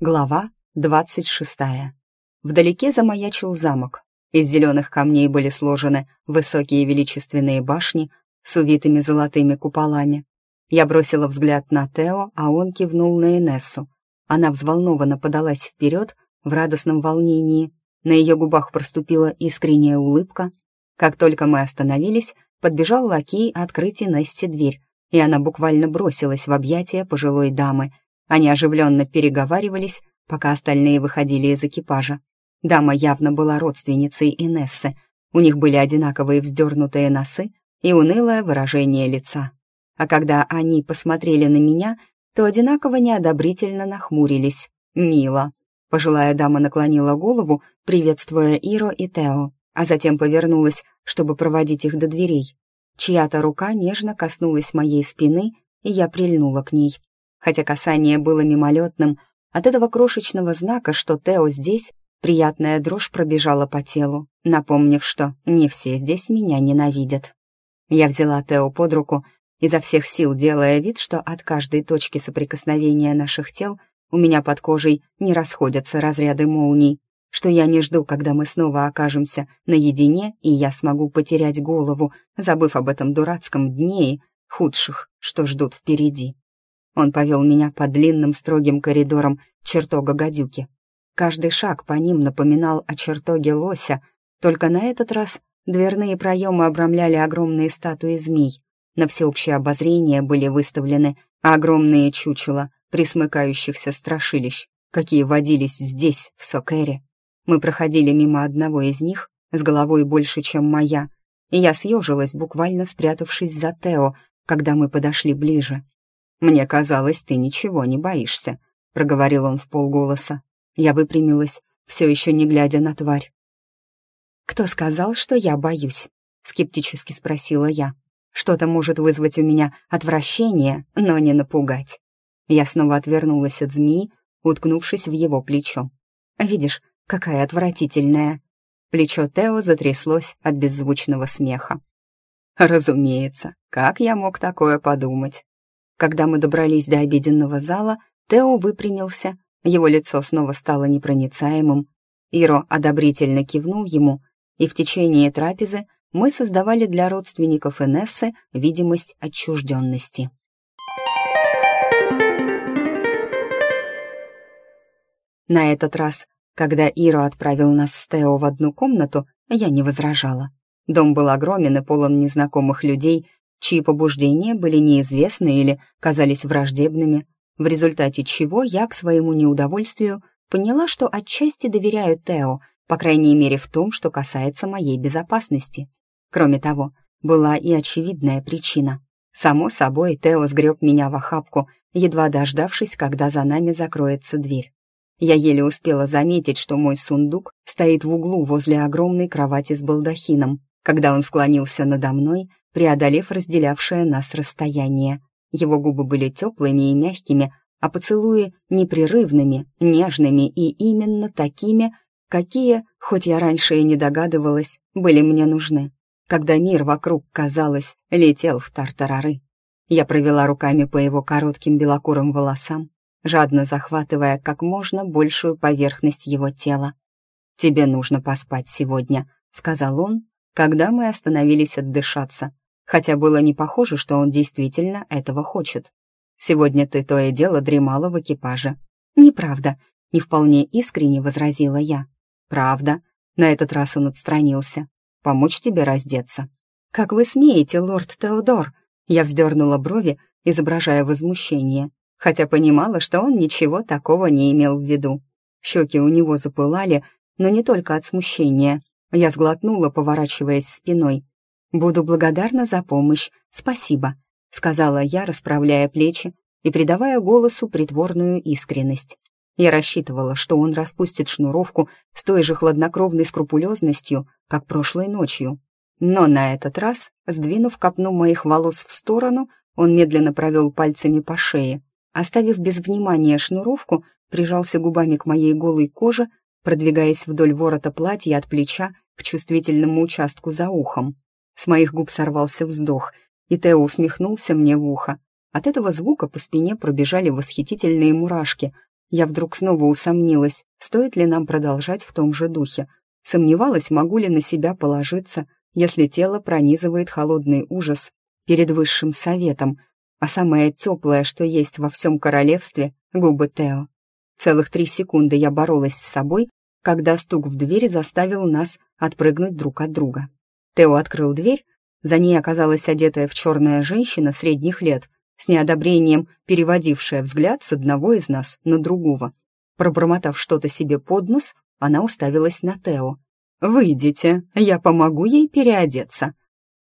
Глава двадцать шестая. Вдалеке замаячил замок. Из зеленых камней были сложены высокие величественные башни с увитыми золотыми куполами. Я бросила взгляд на Тео, а он кивнул на Энессу. Она взволнованно подалась вперед в радостном волнении. На ее губах проступила искренняя улыбка. Как только мы остановились, подбежал лакей открыть Инессе дверь, и она буквально бросилась в объятия пожилой дамы — они оживленно переговаривались, пока остальные выходили из экипажа. Дама явно была родственницей Инессы. У них были одинаковые вздернутые носы и унылое выражение лица. А когда они посмотрели на меня, то одинаково неодобрительно нахмурились. «Мило». Пожилая дама наклонила голову, приветствуя Иро и Тео, а затем повернулась, чтобы проводить их до дверей. Чья-то рука нежно коснулась моей спины, и я прильнула к ней. Хотя касание было мимолетным, от этого крошечного знака, что Тео здесь, приятная дрожь пробежала по телу, напомнив, что не все здесь меня ненавидят. Я взяла Тео под руку, изо всех сил делая вид, что от каждой точки соприкосновения наших тел у меня под кожей не расходятся разряды молний, что я не жду, когда мы снова окажемся наедине, и я смогу потерять голову, забыв об этом дурацком дне и худших, что ждут впереди. Он повел меня по длинным строгим коридорам чертога гадюки. Каждый шаг по ним напоминал о чертоге лося, только на этот раз дверные проемы обрамляли огромные статуи змей. На всеобщее обозрение были выставлены огромные чучела присмыкающихся страшилищ, какие водились здесь, в Сокере. Мы проходили мимо одного из них, с головой больше, чем моя, и я съежилась, буквально спрятавшись за Тео, когда мы подошли ближе. «Мне казалось, ты ничего не боишься», — проговорил он в полголоса. Я выпрямилась, все еще не глядя на тварь. «Кто сказал, что я боюсь?» — скептически спросила я. «Что-то может вызвать у меня отвращение, но не напугать». Я снова отвернулась от змеи, уткнувшись в его плечо. «Видишь, какая отвратительная!» Плечо Тео затряслось от беззвучного смеха. «Разумеется, как я мог такое подумать?» Когда мы добрались до обеденного зала, Тео выпрямился, его лицо снова стало непроницаемым. Иро одобрительно кивнул ему, и в течение трапезы мы создавали для родственников Энессы видимость отчужденности. На этот раз, когда Иро отправил нас с Тео в одну комнату, я не возражала. Дом был огромен и полон незнакомых людей, чьи побуждения были неизвестны или казались враждебными, в результате чего я к своему неудовольствию поняла, что отчасти доверяю Тео, по крайней мере в том, что касается моей безопасности. Кроме того, была и очевидная причина. Само собой, Тео сгреб меня в охапку, едва дождавшись, когда за нами закроется дверь. Я еле успела заметить, что мой сундук стоит в углу возле огромной кровати с балдахином, когда он склонился надо мной преодолев разделявшее нас расстояние. Его губы были теплыми и мягкими, а поцелуи непрерывными, нежными и именно такими, какие, хоть я раньше и не догадывалась, были мне нужны, когда мир вокруг, казалось, летел в тартарары. Я провела руками по его коротким белокурым волосам, жадно захватывая как можно большую поверхность его тела. «Тебе нужно поспать сегодня», — сказал он, когда мы остановились отдышаться, хотя было не похоже, что он действительно этого хочет. «Сегодня ты то и дело дремала в экипаже». «Неправда», — не вполне искренне возразила я. «Правда». На этот раз он отстранился. «Помочь тебе раздеться». «Как вы смеете, лорд Теодор?» Я вздернула брови, изображая возмущение, хотя понимала, что он ничего такого не имел в виду. Щеки у него запылали, но не только от смущения. Я сглотнула, поворачиваясь спиной. «Буду благодарна за помощь, спасибо», — сказала я, расправляя плечи и придавая голосу притворную искренность. Я рассчитывала, что он распустит шнуровку с той же хладнокровной скрупулезностью, как прошлой ночью. Но на этот раз, сдвинув копну моих волос в сторону, он медленно провел пальцами по шее. Оставив без внимания шнуровку, прижался губами к моей голой коже продвигаясь вдоль ворота платья от плеча к чувствительному участку за ухом. С моих губ сорвался вздох, и Тео усмехнулся мне в ухо. От этого звука по спине пробежали восхитительные мурашки, Я вдруг снова усомнилась, стоит ли нам продолжать в том же духе. Сомневалась, могу ли на себя положиться, если тело пронизывает холодный ужас перед высшим советом, а самое теплое, что есть во всем королевстве — губы Тео. Целых три секунды я боролась с собой, когда стук в дверь заставил нас отпрыгнуть друг от друга. Тео открыл дверь, за ней оказалась одетая в черная женщина средних лет, с неодобрением переводившая взгляд с одного из нас на другого. Пробормотав что-то себе под нос, она уставилась на Тео. «Выйдите, я помогу ей переодеться».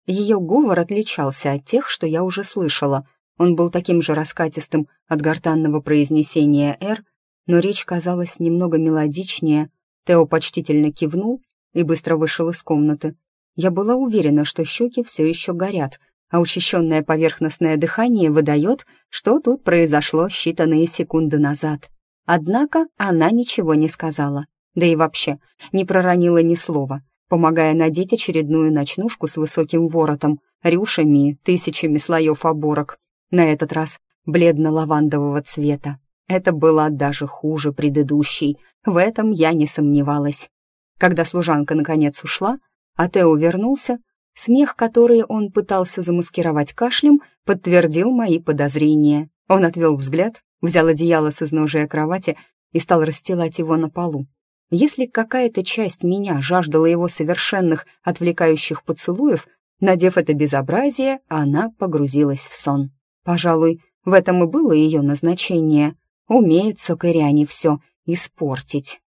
Ее говор отличался от тех, что я уже слышала. Он был таким же раскатистым от гортанного произнесения «Р», но речь казалась немного мелодичнее. Тео почтительно кивнул и быстро вышел из комнаты. Я была уверена, что щеки все еще горят, а учащенное поверхностное дыхание выдает, что тут произошло считанные секунды назад. Однако она ничего не сказала, да и вообще не проронила ни слова, помогая надеть очередную ночнушку с высоким воротом, рюшами, тысячами слоев оборок, на этот раз бледно-лавандового цвета. Это было даже хуже предыдущей, в этом я не сомневалась. Когда служанка наконец ушла, а Тео вернулся, смех, который он пытался замаскировать кашлем, подтвердил мои подозрения. Он отвел взгляд, взял одеяло с изножия кровати и стал расстилать его на полу. Если какая-то часть меня жаждала его совершенных, отвлекающих поцелуев, надев это безобразие, она погрузилась в сон. Пожалуй, в этом и было ее назначение — Умеют сокыряне все испортить.